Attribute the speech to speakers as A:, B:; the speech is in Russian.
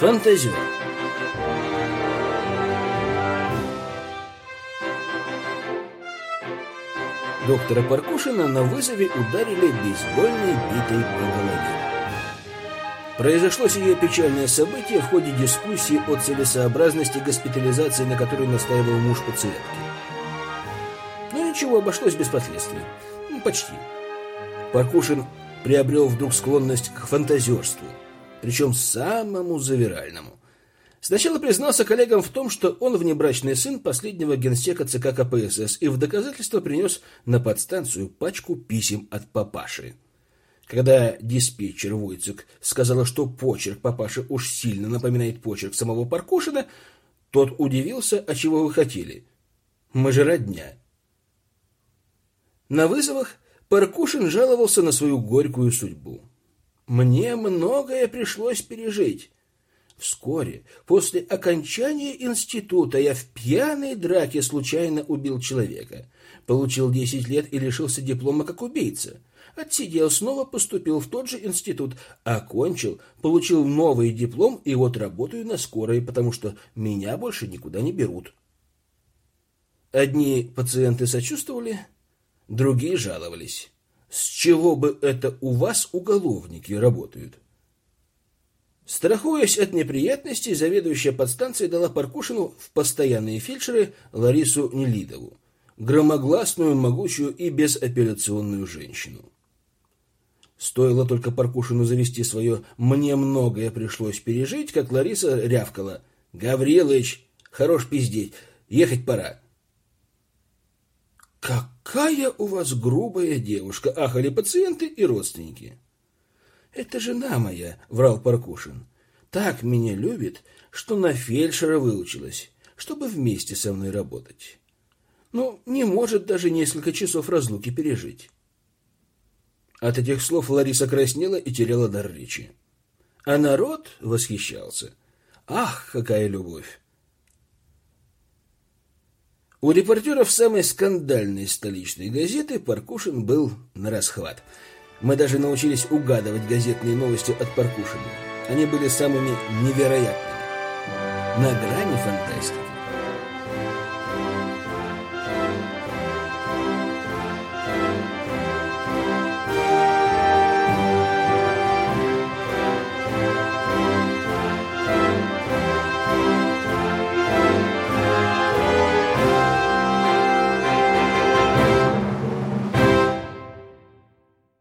A: Фантазер. Доктора Паркушина на вызове ударили бейсбольной битой по голове. Произошло сие печальное событие в ходе дискуссии о целесообразности госпитализации, на которой настаивал муж пациентки. Но ничего, обошлось без последствий. Ну, почти. Паркушин приобрел вдруг склонность к фантазерству, причем самому завиральному. Сначала признался коллегам в том, что он внебрачный сын последнего генсека ЦК КПСС и в доказательство принес на подстанцию пачку писем от папаши. Когда диспетчер Войцек сказала, что почерк папаши уж сильно напоминает почерк самого Паркушина, тот удивился, а чего вы хотели. Мы же родня. На вызовах Паркушин жаловался на свою горькую судьбу. Мне многое пришлось пережить. Вскоре, после окончания института, я в пьяной драке случайно убил человека. Получил 10 лет и лишился диплома как убийца. Отсидел, снова поступил в тот же институт, окончил, получил новый диплом и вот работаю на скорой, потому что меня больше никуда не берут. Одни пациенты сочувствовали, другие жаловались. С чего бы это у вас уголовники работают? Страхуясь от неприятностей, заведующая подстанцией дала Паркушину в постоянные фельдшеры Ларису Нелидову, громогласную, могучую и безапелляционную женщину. Стоило только Паркушину завести свое «мне многое пришлось пережить», как Лариса рявкала «Гаврилыч, хорош пиздеть, ехать пора». «Какая у вас грубая девушка!» — ахали пациенты и родственники. «Это жена моя», — врал Паркушин. «Так меня любит, что на фельдшера выучилась, чтобы вместе со мной работать. Ну, не может даже несколько часов разлуки пережить». От этих слов Лариса краснела и теряла дар речи. А народ восхищался. Ах, какая любовь! У репортеров самой скандальной столичной газеты Паркушин был на расхват – мы даже научились угадывать газетные новости от Паркушина. Они были самыми невероятными. На грани фантастики.